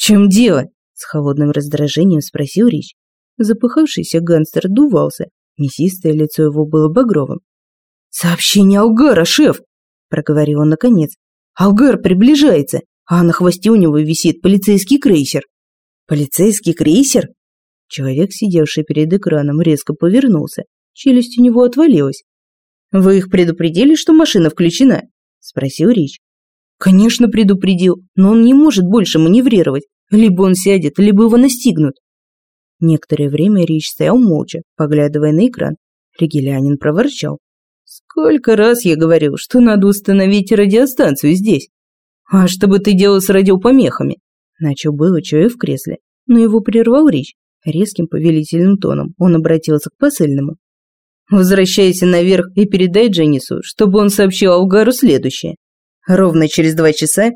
чем дело?» – с холодным раздражением спросил Рич. Запыхавшийся гангстер дувался, мясистое лицо его было багровым. «Сообщение Алгара, шеф!» – проговорил он наконец. «Алгар приближается, а на хвосте у него висит полицейский крейсер». «Полицейский крейсер?» Человек, сидевший перед экраном, резко повернулся. Челюсть у него отвалилась. «Вы их предупредили, что машина включена?» – спросил Рич. «Конечно, предупредил, но он не может больше маневрировать. Либо он сядет, либо его настигнут». Некоторое время Рич стоял молча, поглядывая на экран. Ригелянин проворчал. «Сколько раз я говорил, что надо установить радиостанцию здесь? А что бы ты делал с радиопомехами?» Начал было человек в кресле, но его прервал Рич. Резким повелительным тоном он обратился к посыльному. «Возвращайся наверх и передай Дженнису, чтобы он сообщил Алгару следующее. Ровно через два часа...»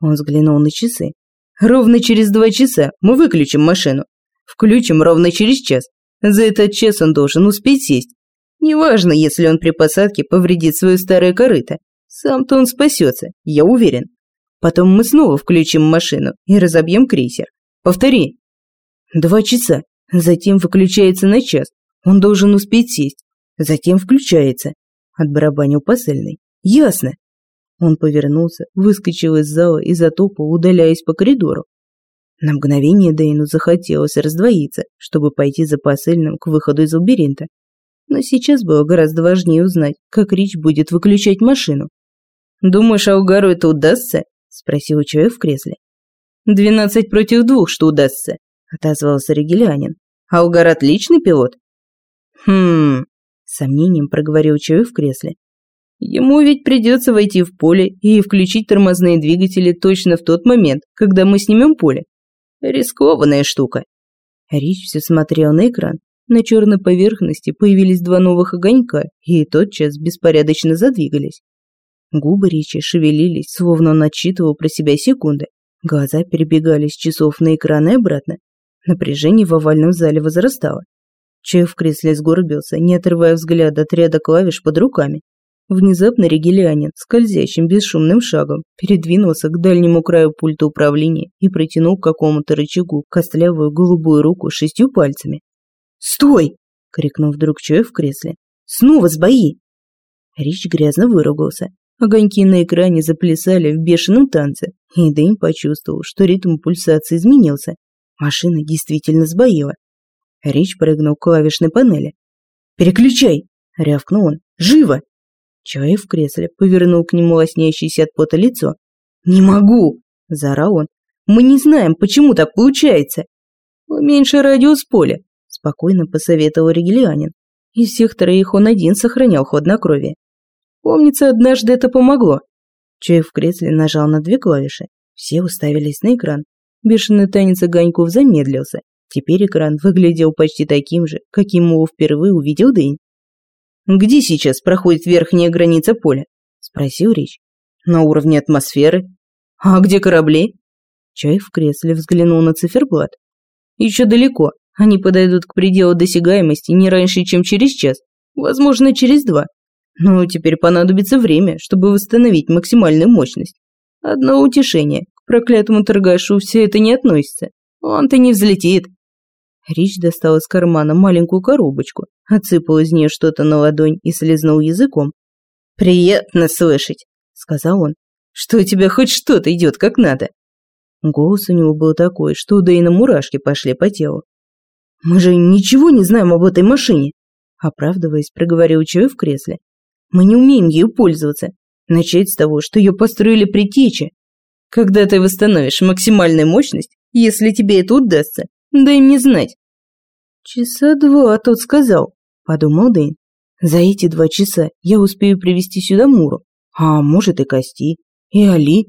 Он взглянул на часы. «Ровно через два часа мы выключим машину. Включим ровно через час. За этот час он должен успеть сесть. Неважно, если он при посадке повредит свое старое корыто. Сам-то он спасется, я уверен. Потом мы снова включим машину и разобьем крейсер. Повтори. Два часа. Затем выключается на час. Он должен успеть сесть. Затем включается. Отбарабанил посыльный. Ясно. Он повернулся, выскочил из зала и затопал, удаляясь по коридору. На мгновение Дейну захотелось раздвоиться, чтобы пойти за посыльным к выходу из лабиринта. Но сейчас было гораздо важнее узнать, как Рич будет выключать машину. «Думаешь, Аугару это удастся?» – спросил человек в кресле. «Двенадцать против двух, что удастся», – отозвался Ригелянин. «Аугар отличный пилот». «Хм...» – сомнением проговорил человек в кресле. Ему ведь придется войти в поле и включить тормозные двигатели точно в тот момент, когда мы снимем поле. Рискованная штука. Рич все смотрел на экран. На черной поверхности появились два новых огонька, и тотчас беспорядочно задвигались. Губы Ричи шевелились, словно он отчитывал про себя секунды. Глаза перебегали с часов на экран и обратно. Напряжение в овальном зале возрастало. Чеф в кресле сгорбился, не отрывая взгляда от ряда клавиш под руками. Внезапно Ригелианин, скользящим бесшумным шагом, передвинулся к дальнему краю пульта управления и протянул к какому-то рычагу костлявую голубую руку шестью пальцами. «Стой!» – крикнул вдруг Чоев в кресле. «Снова сбои!» Рич грязно выругался. Огоньки на экране заплясали в бешеном танце, и Дэйн почувствовал, что ритм пульсации изменился. Машина действительно сбоила. Рич прыгнул к клавишной панели. «Переключай!» – рявкнул он. «Живо!» Человек в кресле повернул к нему лоснящееся от пота лицо. «Не могу!» – заорал он. «Мы не знаем, почему так получается!» «Уменьши радиус поля», – спокойно посоветовал Ригелианин. Из всех троих он один сохранял хладнокровие. Помнится, однажды это помогло. Человек в кресле нажал на две клавиши. Все уставились на экран. Бешеный танец огоньков замедлился. Теперь экран выглядел почти таким же, каким его впервые увидел Дэнь. «Где сейчас проходит верхняя граница поля?» – спросил Рич. «На уровне атмосферы. А где корабли?» Чай в кресле взглянул на циферблат. «Еще далеко. Они подойдут к пределу досягаемости не раньше, чем через час. Возможно, через два. Но теперь понадобится время, чтобы восстановить максимальную мощность. Одно утешение. К проклятому торгашу все это не относится. Он-то не взлетит. Рич достал из кармана маленькую коробочку, отсыпал из нее что-то на ладонь и слезнул языком. «Приятно слышать», — сказал он, — «что у тебя хоть что-то идет как надо». Голос у него был такой, что у Дэйна мурашки пошли по телу. «Мы же ничего не знаем об этой машине», — оправдываясь, проговорил человек в кресле. «Мы не умеем ею пользоваться. Начать с того, что ее построили при тече. Когда ты восстановишь максимальную мощность, если тебе это удастся, Дай мне знать. Часа два, тот сказал, подумал Дэйн. За эти два часа я успею привести сюда Муру, а может и Кости, и Али.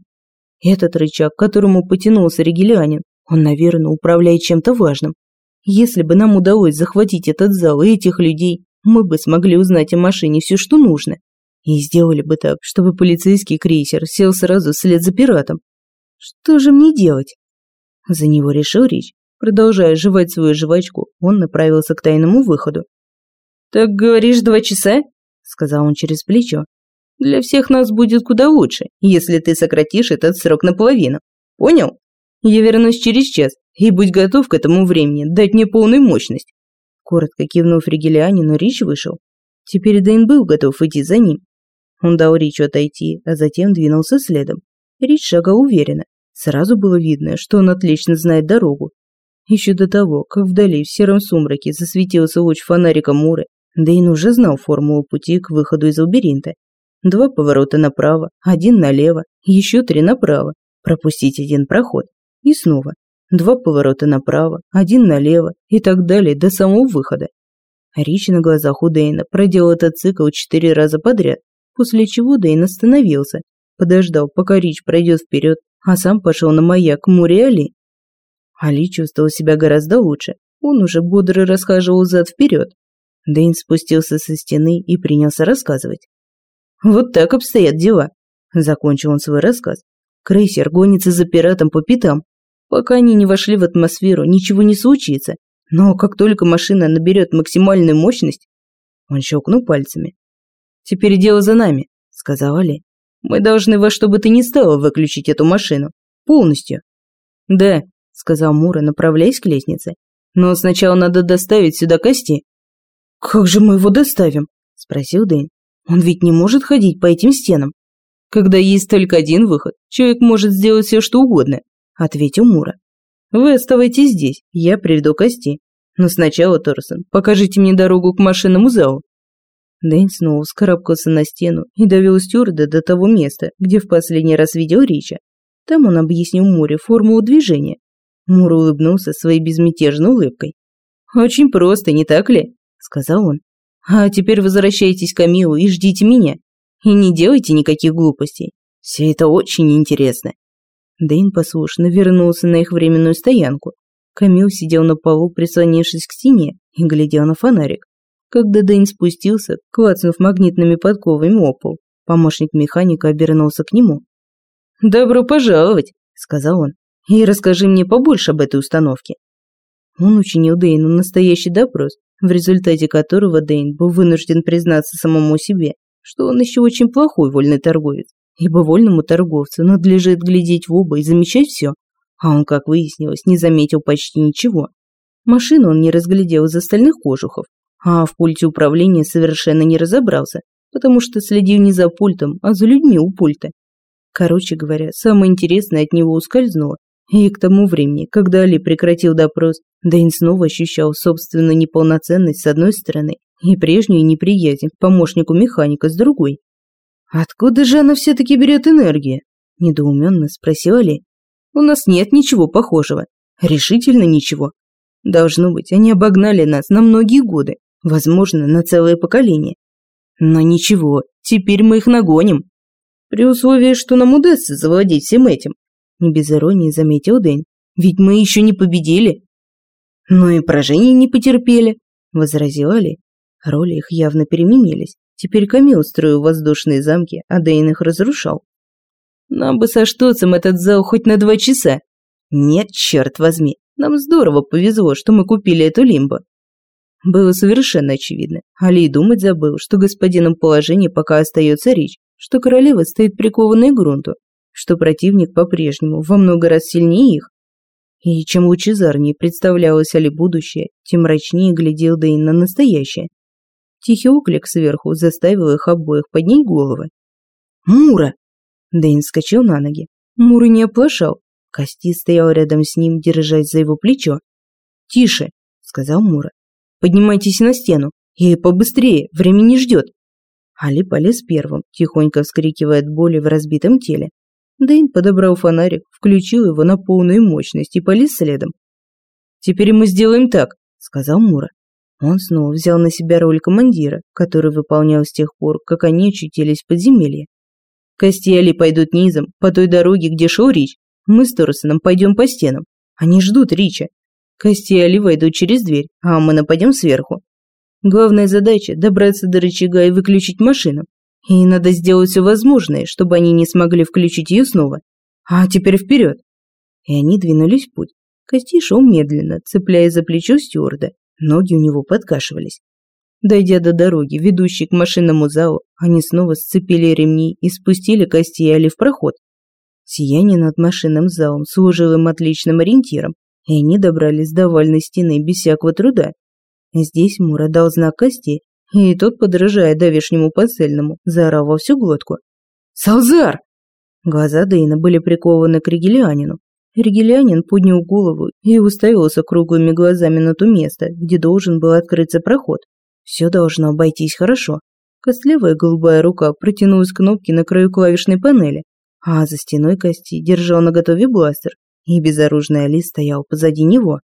Этот рычаг, к которому потянулся Ригелянин, он, наверное, управляет чем-то важным. Если бы нам удалось захватить этот зал и этих людей, мы бы смогли узнать о машине все, что нужно. И сделали бы так, чтобы полицейский крейсер сел сразу вслед за пиратом. Что же мне делать? За него решил Рич. Продолжая жевать свою жвачку, он направился к тайному выходу. «Так говоришь, два часа?» – сказал он через плечо. «Для всех нас будет куда лучше, если ты сократишь этот срок наполовину. Понял? Я вернусь через час, и будь готов к этому времени дать мне полную мощность. Коротко кивнув Ригелианину, Рич вышел. Теперь Дэйн был готов идти за ним. Он дал Ричу отойти, а затем двинулся следом. Рич шагал уверенно. Сразу было видно, что он отлично знает дорогу. Еще до того, как вдали в сером сумраке засветился луч фонарика Муры, Дэйн уже знал формулу пути к выходу из лабиринта. Два поворота направо, один налево, еще три направо, пропустить один проход. И снова. Два поворота направо, один налево и так далее до самого выхода. Рич на глазах у Дэйна проделал этот цикл четыре раза подряд, после чего Дэйн остановился, подождал, пока Рич пройдет вперед, а сам пошел на маяк море Али. Чувствовал себя гораздо лучше, он уже бодро расхаживал зад-вперед. Дэйн спустился со стены и принялся рассказывать. «Вот так обстоят дела», – закончил он свой рассказ. «Крейсер гонится за пиратом по пятам. Пока они не вошли в атмосферу, ничего не случится. Но как только машина наберет максимальную мощность...» Он щелкнул пальцами. «Теперь дело за нами», – сказал Али. «Мы должны во что бы ты ни стало выключить эту машину. Полностью». «Да», – сказал Мура, направляясь к лестнице. «Но сначала надо доставить сюда кости». «Как же мы его доставим?» – спросил Дэйн. «Он ведь не может ходить по этим стенам». «Когда есть только один выход, человек может сделать все, что угодно», – ответил Мура. «Вы оставайтесь здесь, я приведу кости. Но сначала, Торсон, покажите мне дорогу к машинному залу». Дэйн снова вскарабкался на стену и довел стюарда до того места, где в последний раз видел Рича. Там он объяснил Муре формулу движения. Мур улыбнулся своей безмятежной улыбкой. «Очень просто, не так ли?» – сказал он. «А теперь возвращайтесь к Камилу и ждите меня. И не делайте никаких глупостей. Все это очень интересно». Дэйн послушно вернулся на их временную стоянку. Камил сидел на полу, прислонившись к стене, и глядел на фонарик. Когда Дэйн спустился, клацнув магнитными подковами о пол, помощник механика обернулся к нему. «Добро пожаловать», – сказал он, – «и расскажи мне побольше об этой установке». Он учинил Дэйну настоящий допрос, в результате которого Дэйн был вынужден признаться самому себе, что он еще очень плохой вольный торговец, ибо вольному торговцу надлежит глядеть в оба и замечать все, а он, как выяснилось, не заметил почти ничего. Машину он не разглядел из остальных кожухов, а в пульте управления совершенно не разобрался, потому что следил не за пультом, а за людьми у пульта. Короче говоря, самое интересное от него ускользнуло, и к тому времени, когда Али прекратил допрос, Дэйн снова ощущал собственную неполноценность с одной стороны и прежнюю неприязнь к помощнику механика с другой. «Откуда же она все-таки берет энергию?» – недоуменно спросил Али. «У нас нет ничего похожего. Решительно ничего. Должно быть, они обогнали нас на многие годы возможно, на целое поколение. Но ничего, теперь мы их нагоним. При условии, что нам удастся завладеть всем этим. Не без иронии заметил Дэнь. Ведь мы еще не победили. Но и поражение не потерпели, возразил Али. Роли их явно переменились. Теперь Камил строил воздушные замки, а Дэйн их разрушал. Нам бы со Штоцем этот зал хоть на два часа. Нет, черт возьми, нам здорово повезло, что мы купили эту лимбо. Было совершенно очевидно. Али думать забыл, что господином положения пока остается речь, что королева стоит прикованной к грунту, что противник по-прежнему во много раз сильнее их. И чем лучезарнее представлялось Али будущее, тем мрачнее глядел Дэйн на настоящее. Тихий оклик сверху заставил их обоих поднять головы. «Мура!» Дэйн вскочил на ноги. Мура не оплошал. Кости стоял рядом с ним, держась за его плечо. «Тише!» – сказал Мура. Поднимайтесь на стену. И побыстрее, время не ждет. Али полез первым, тихонько вскрикивая от боли в разбитом теле. Дэйн подобрал фонарик, включил его на полную мощность и полез следом. «Теперь мы сделаем так», — сказал Мура. Он снова взял на себя роль командира, который выполнял с тех пор, как они очутились в подземелье. Кости Али пойдут низом, по той дороге, где шел Рич. Мы с Торсоном пойдем по стенам. Они ждут Рича, Кости и Али войдут через дверь, а мы нападем сверху. Главная задача – добраться до рычага и выключить машину. И надо сделать все возможное, чтобы они не смогли включить ее снова. А теперь вперед. И они двинулись в путь. Кости шел медленно, цепляя за плечо стюарда. Ноги у него подкашивались. Дойдя до дороги, ведущей к машинному залу, они снова сцепили ремни и спустили Кости и Али в проход. Сияние над машинным залом служило им отличным ориентиром, и они добрались до овальной стены без всякого труда. Здесь Мура дал знак кости, и тот, подражая давешнему посыльному, заорал во всю глотку. «Салзар!» Глаза Дейна были прикованы к Ригелианину. Ригелианин поднял голову и уставился круглыми глазами на то место, где должен был открыться проход. Все должно обойтись хорошо. Костлявая голубая рука протянулась к кнопке на краю клавишной панели, а за стеной кости держал наготове бластер, и безоружный Али стоял позади него.